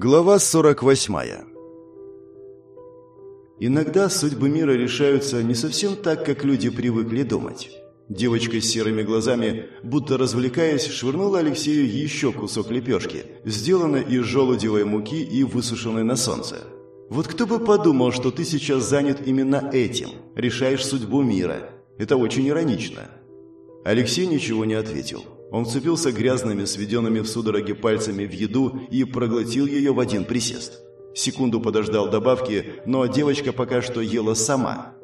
Глава 48 Иногда судьбы мира решаются не совсем так, как люди привыкли думать. Девочка с серыми глазами, будто развлекаясь, швырнула Алексею еще кусок лепешки, сделанной из желудевой муки и высушенной на солнце. «Вот кто бы подумал, что ты сейчас занят именно этим, решаешь судьбу мира. Это очень иронично». Алексей ничего не ответил. Он вцепился грязными, сведенными в судороге пальцами в еду и проглотил ее в один присест. Секунду подождал добавки, но девочка пока что ела сама.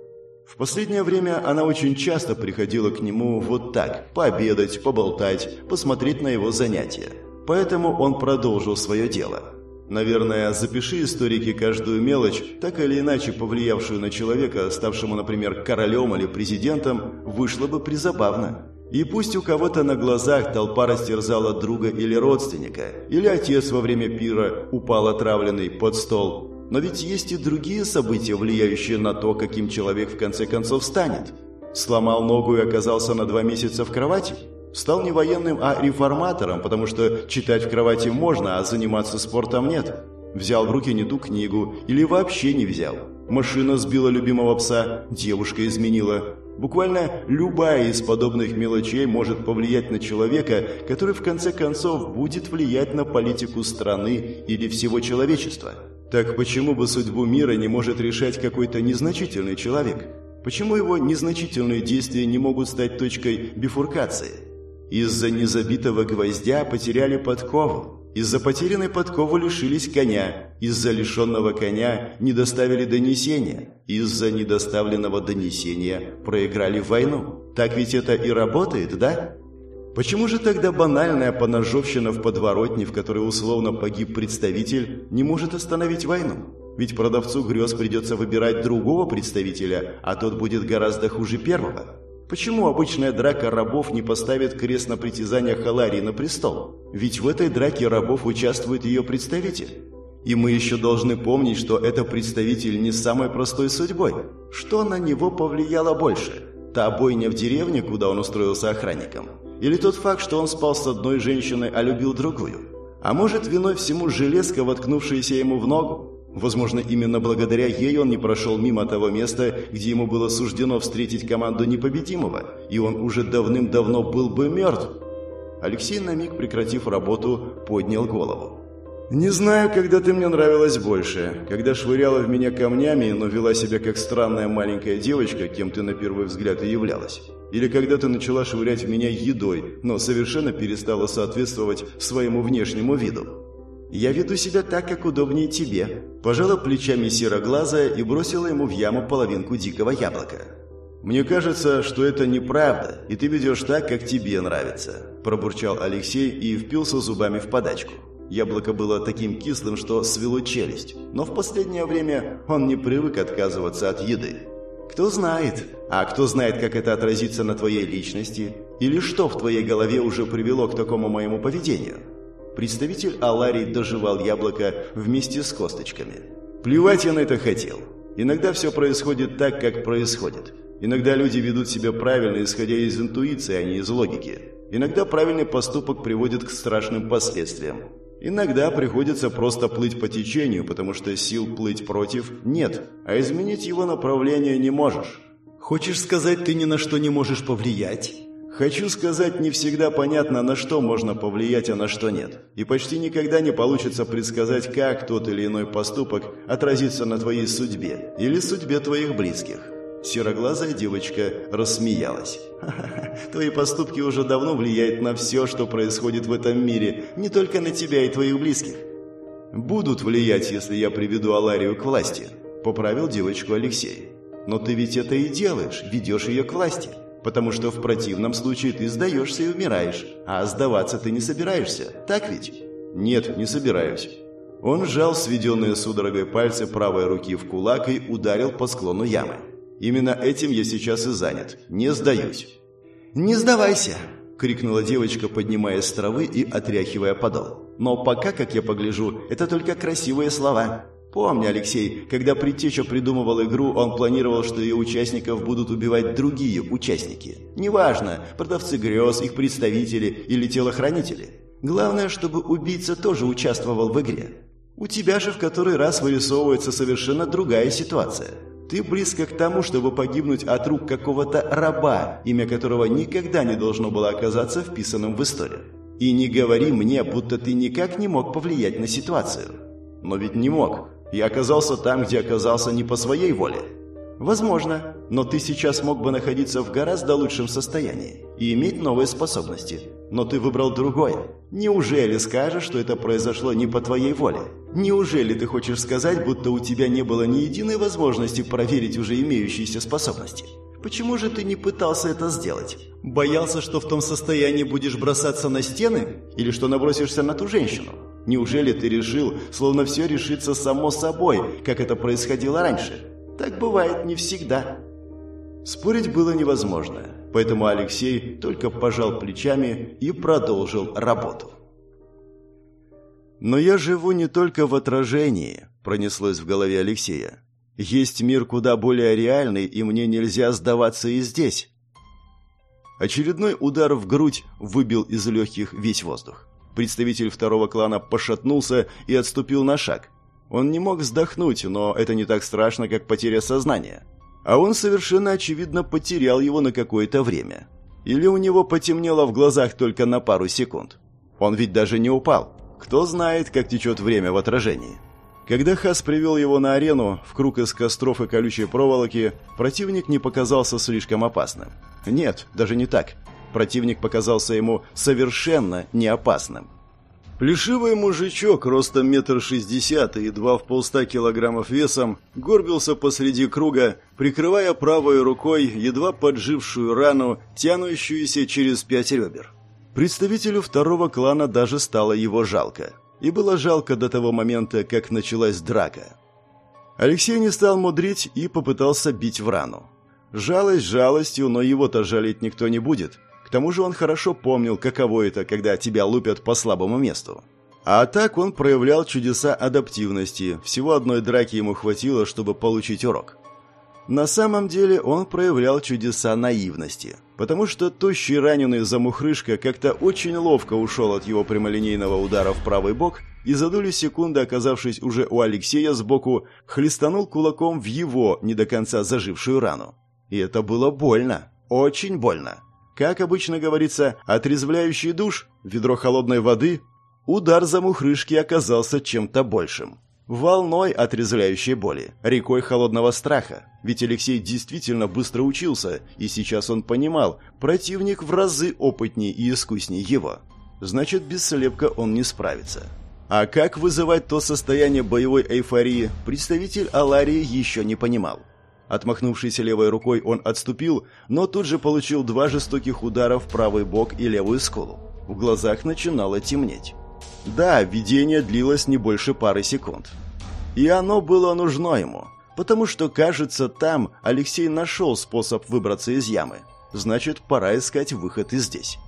В последнее время она очень часто приходила к нему вот так, пообедать, поболтать, посмотреть на его занятия. Поэтому он продолжил свое дело. Наверное, запиши историки каждую мелочь, так или иначе повлиявшую на человека, ставшему, например, королем или президентом, вышло бы призабавно. И пусть у кого-то на глазах толпа растерзала друга или родственника, или отец во время пира упал отравленный под стол. Но ведь есть и другие события, влияющие на то, каким человек в конце концов станет. Сломал ногу и оказался на два месяца в кровати? Стал не военным, а реформатором, потому что читать в кровати можно, а заниматься спортом нет. Взял в руки не ту книгу или вообще не взял. Машина сбила любимого пса, девушка изменила. Буквально любая из подобных мелочей может повлиять на человека, который в конце концов будет влиять на политику страны или всего человечества. Так почему бы судьбу мира не может решать какой-то незначительный человек? Почему его незначительные действия не могут стать точкой бифуркации? Из-за незабитого гвоздя потеряли подкову. Из-за потерянной подковы лишились коня, из-за лишенного коня не доставили донесения, из-за недоставленного донесения проиграли войну. Так ведь это и работает, да? Почему же тогда банальная поножовщина в подворотне, в которой условно погиб представитель, не может остановить войну? Ведь продавцу грез придется выбирать другого представителя, а тот будет гораздо хуже первого. Почему обычная драка рабов не поставит крест на притязаниях Халарии на престол? Ведь в этой драке рабов участвует ее представитель. И мы еще должны помнить, что это представитель не с самой простой судьбой. Что на него повлияло больше? Та бойня в деревне, куда он устроился охранником? Или тот факт, что он спал с одной женщиной, а любил другую? А может, виной всему железка, воткнувшаяся ему в ногу? Возможно, именно благодаря ей он не прошел мимо того места, где ему было суждено встретить команду непобедимого, и он уже давным-давно был бы мертв. Алексей на миг, прекратив работу, поднял голову. «Не знаю, когда ты мне нравилась больше. Когда швыряла в меня камнями, но вела себя как странная маленькая девочка, кем ты на первый взгляд и являлась. Или когда ты начала швырять в меня едой, но совершенно перестала соответствовать своему внешнему виду. «Я веду себя так, как удобнее тебе», – пожала плечами сероглазая и бросила ему в яму половинку дикого яблока. «Мне кажется, что это неправда, и ты ведешь так, как тебе нравится», – пробурчал Алексей и впился зубами в подачку. Яблоко было таким кислым, что свело челюсть, но в последнее время он не привык отказываться от еды. Кто знает, а кто знает, как это отразится на твоей личности, или что в твоей голове уже привело к такому моему поведению. Представитель Аларии доживал яблоко вместе с косточками. Плевать я на это хотел. Иногда все происходит так, как происходит. Иногда люди ведут себя правильно, исходя из интуиции, а не из логики. Иногда правильный поступок приводит к страшным последствиям. Иногда приходится просто плыть по течению, потому что сил плыть против нет, а изменить его направление не можешь. Хочешь сказать, ты ни на что не можешь повлиять? Хочу сказать, не всегда понятно, на что можно повлиять, а на что нет. И почти никогда не получится предсказать, как тот или иной поступок отразится на твоей судьбе или судьбе твоих близких. Сероглазая девочка рассмеялась. «Ха-ха, твои поступки уже давно влияют на все, что происходит в этом мире, не только на тебя и твоих близких. Будут влиять, если я приведу Аларию к власти», — поправил девочку Алексей. «Но ты ведь это и делаешь, ведешь ее к власти» потому что в противном случае ты сдаешься и умираешь, а сдаваться ты не собираешься, так ведь? Нет, не собираюсь. Он сжал сведенные судорогой пальцы правой руки в кулак и ударил по склону ямы. Именно этим я сейчас и занят. Не сдаюсь. «Не сдавайся!» — крикнула девочка, поднимаясь с травы и отряхивая подол. «Но пока, как я погляжу, это только красивые слова. Помни, Алексей, когда Предтеча придумывал игру, он планировал, что ее участников будут убивать другие участники. Неважно, продавцы грез, их представители или телохранители. Главное, чтобы убийца тоже участвовал в игре. У тебя же в который раз вырисовывается совершенно другая ситуация. Ты близко к тому, чтобы погибнуть от рук какого-то раба, имя которого никогда не должно было оказаться вписанным в историю. И не говори мне, будто ты никак не мог повлиять на ситуацию. Но ведь не мог. Я оказался там, где оказался не по своей воле. Возможно, но ты сейчас мог бы находиться в гораздо лучшем состоянии и иметь новые способности. Но ты выбрал другое. Неужели скажешь, что это произошло не по твоей воле? Неужели ты хочешь сказать, будто у тебя не было ни единой возможности проверить уже имеющиеся способности? Почему же ты не пытался это сделать? Боялся, что в том состоянии будешь бросаться на стены? Или что набросишься на ту женщину? Неужели ты решил, словно все решится само собой, как это происходило раньше? Так бывает не всегда. Спорить было невозможно, поэтому Алексей только пожал плечами и продолжил работу. «Но я живу не только в отражении», – пронеслось в голове Алексея. «Есть мир куда более реальный, и мне нельзя сдаваться и здесь». Очередной удар в грудь выбил из легких весь воздух. Представитель второго клана пошатнулся и отступил на шаг. Он не мог вздохнуть, но это не так страшно, как потеря сознания. А он совершенно очевидно потерял его на какое-то время. Или у него потемнело в глазах только на пару секунд. Он ведь даже не упал. Кто знает, как течет время в отражении. Когда Хас привел его на арену, в круг из костров и колючей проволоки, противник не показался слишком опасным. Нет, даже не так. Противник показался ему совершенно не опасным. Плешивый мужичок ростом метр шестьдесят и два в полста килограммов весом горбился посреди круга, прикрывая правой рукой едва поджившую рану, тянущуюся через пять ребер. Представителю второго клана даже стало его жалко. И было жалко до того момента, как началась драка. Алексей не стал мудрить и попытался бить в рану. Жалость жалостью, но его-то жалеть никто не будет тому же он хорошо помнил, каково это, когда тебя лупят по слабому месту. А так он проявлял чудеса адаптивности, всего одной драки ему хватило, чтобы получить урок. На самом деле он проявлял чудеса наивности, потому что тощий раненый замухрышка как-то очень ловко ушел от его прямолинейного удара в правый бок и за долю секунды, оказавшись уже у Алексея сбоку, хлестанул кулаком в его не до конца зажившую рану. И это было больно, очень больно. Как обычно говорится, отрезвляющий душ, ведро холодной воды, удар за мухрышки оказался чем-то большим. Волной отрезвляющей боли, рекой холодного страха. Ведь Алексей действительно быстро учился, и сейчас он понимал, противник в разы опытнее и искуснее его. Значит, без слепка он не справится. А как вызывать то состояние боевой эйфории, представитель Аларии еще не понимал. Отмахнувшись левой рукой, он отступил, но тут же получил два жестоких удара в правый бок и левую скулу. В глазах начинало темнеть. Да, видение длилось не больше пары секунд. И оно было нужно ему, потому что, кажется, там Алексей нашел способ выбраться из ямы. Значит, пора искать выход и здесь.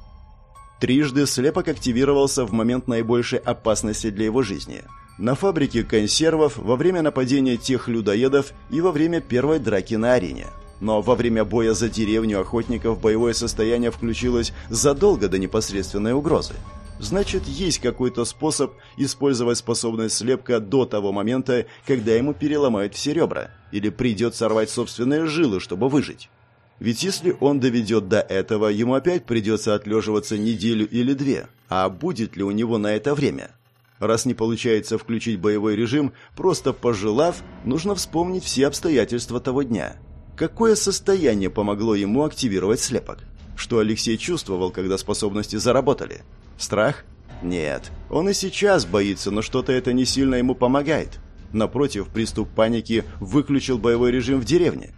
Трижды слепок активировался в момент наибольшей опасности для его жизни – на фабрике консервов, во время нападения тех людоедов и во время первой драки на арене. Но во время боя за деревню охотников боевое состояние включилось задолго до непосредственной угрозы. Значит, есть какой-то способ использовать способность слепка до того момента, когда ему переломают все ребра, или придется рвать собственные жилы, чтобы выжить. Ведь если он доведет до этого, ему опять придется отлеживаться неделю или две. А будет ли у него на это время? Раз не получается включить боевой режим, просто пожелав, нужно вспомнить все обстоятельства того дня. Какое состояние помогло ему активировать слепок? Что Алексей чувствовал, когда способности заработали? Страх? Нет. Он и сейчас боится, но что-то это не сильно ему помогает. Напротив, приступ паники выключил боевой режим в деревне.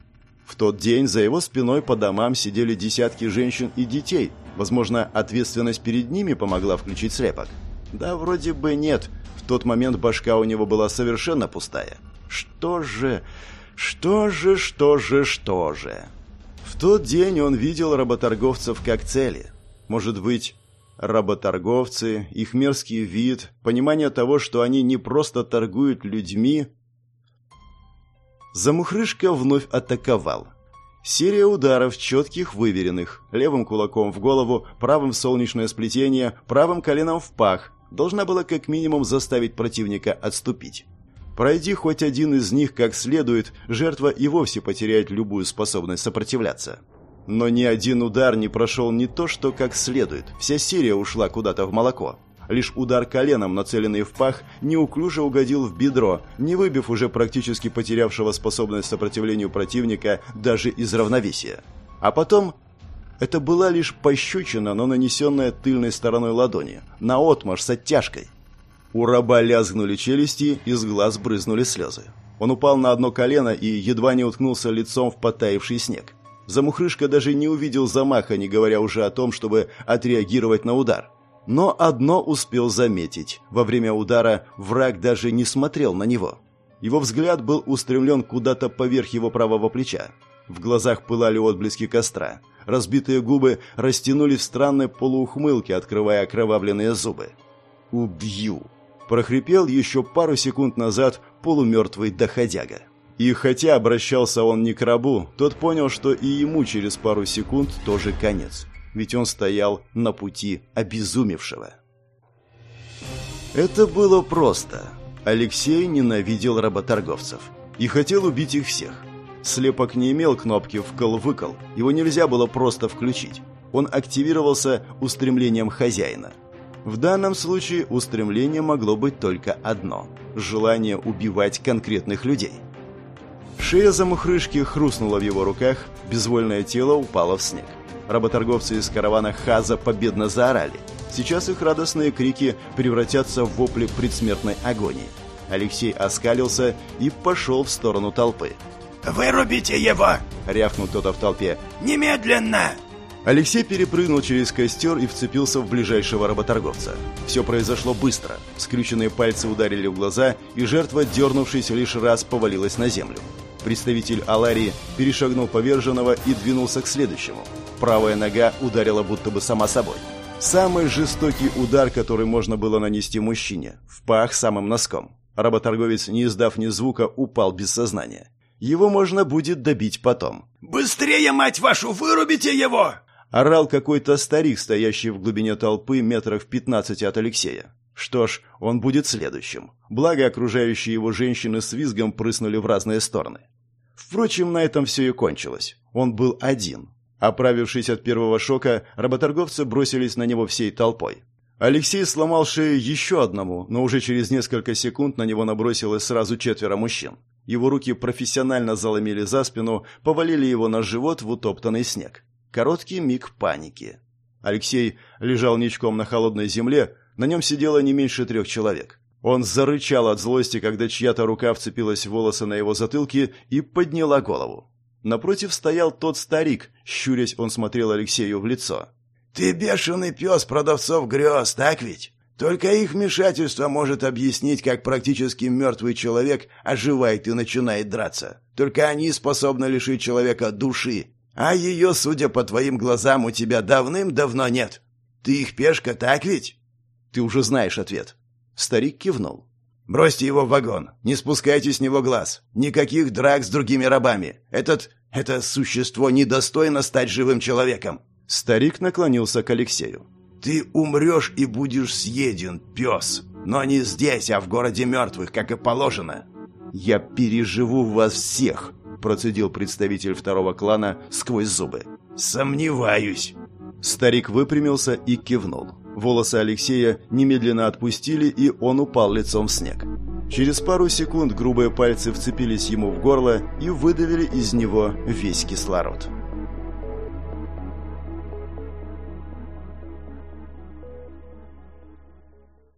В тот день за его спиной по домам сидели десятки женщин и детей. Возможно, ответственность перед ними помогла включить слепок. Да вроде бы нет. В тот момент башка у него была совершенно пустая. Что же... Что же, что же, что же... В тот день он видел работорговцев как цели. Может быть, работорговцы, их мерзкий вид, понимание того, что они не просто торгуют людьми... Замухрышка вновь атаковал. Серия ударов, четких, выверенных. Левым кулаком в голову, правым в солнечное сплетение, правым коленом в пах, должна была как минимум заставить противника отступить. Пройди хоть один из них как следует, жертва и вовсе потеряет любую способность сопротивляться. Но ни один удар не прошел не то, что как следует. Вся серия ушла куда-то в молоко. Лишь удар коленом, нацеленный в пах, неуклюже угодил в бедро, не выбив уже практически потерявшего способность сопротивлению противника даже из равновесия. А потом... Это была лишь пощечина, но нанесенная тыльной стороной ладони, наотмашь с оттяжкой. У раба лязгнули челюсти, из глаз брызнули слезы. Он упал на одно колено и едва не уткнулся лицом в потаивший снег. Замухрышка даже не увидел замаха, не говоря уже о том, чтобы отреагировать на удар. Но одно успел заметить. Во время удара враг даже не смотрел на него. Его взгляд был устремлен куда-то поверх его правого плеча. В глазах пылали отблески костра. Разбитые губы растянулись в странной полуухмылке, открывая окровавленные зубы. «Убью!» – прохрипел еще пару секунд назад полумертвый доходяга. И хотя обращался он не к рабу, тот понял, что и ему через пару секунд тоже конец ведь он стоял на пути обезумевшего. Это было просто. Алексей ненавидел работорговцев и хотел убить их всех. Слепок не имел кнопки «вкл-выкл», его нельзя было просто включить. Он активировался устремлением хозяина. В данном случае устремление могло быть только одно – желание убивать конкретных людей. Шея замухрышки хрустнула в его руках, безвольное тело упало в снег. Работорговцы из каравана Хаза победно заорали. Сейчас их радостные крики превратятся в вопли предсмертной агонии. Алексей оскалился и пошел в сторону толпы. «Вырубите его!» — рявкнул кто-то в толпе. «Немедленно!» Алексей перепрыгнул через костер и вцепился в ближайшего работорговца. Все произошло быстро. Скрюченные пальцы ударили в глаза, и жертва, дернувшись лишь раз, повалилась на землю. Представитель Аларии перешагнул поверженного и двинулся к следующему. Правая нога ударила будто бы сама собой. Самый жестокий удар, который можно было нанести мужчине. В пах самым носком. Работорговец, не издав ни звука, упал без сознания. Его можно будет добить потом. «Быстрее, мать вашу, вырубите его!» Орал какой-то старик, стоящий в глубине толпы метров в пятнадцати от Алексея. Что ж, он будет следующим. Благо, окружающие его женщины с визгом прыснули в разные стороны. Впрочем, на этом все и кончилось. Он был один. Оправившись от первого шока, работорговцы бросились на него всей толпой. Алексей сломал шею еще одному, но уже через несколько секунд на него набросилось сразу четверо мужчин. Его руки профессионально заломили за спину, повалили его на живот в утоптанный снег. Короткий миг паники. Алексей лежал ничком на холодной земле, на нем сидело не меньше трех человек. Он зарычал от злости, когда чья-то рука вцепилась в волосы на его затылке и подняла голову. Напротив стоял тот старик, щурясь он смотрел Алексею в лицо. «Ты бешеный пес продавцов грез, так ведь? Только их вмешательство может объяснить, как практически мертвый человек оживает и начинает драться. Только они способны лишить человека души, а ее, судя по твоим глазам, у тебя давным-давно нет. Ты их пешка, так ведь?» «Ты уже знаешь ответ». Старик кивнул. Бросьте его в вагон. Не спускайте с него глаз. Никаких драк с другими рабами. Этот... это существо недостойно стать живым человеком». Старик наклонился к Алексею. «Ты умрешь и будешь съеден, пес. Но не здесь, а в городе мертвых, как и положено». «Я переживу вас всех», – процедил представитель второго клана сквозь зубы. «Сомневаюсь». Старик выпрямился и кивнул. Волосы Алексея немедленно отпустили, и он упал лицом в снег. Через пару секунд грубые пальцы вцепились ему в горло и выдавили из него весь кислород.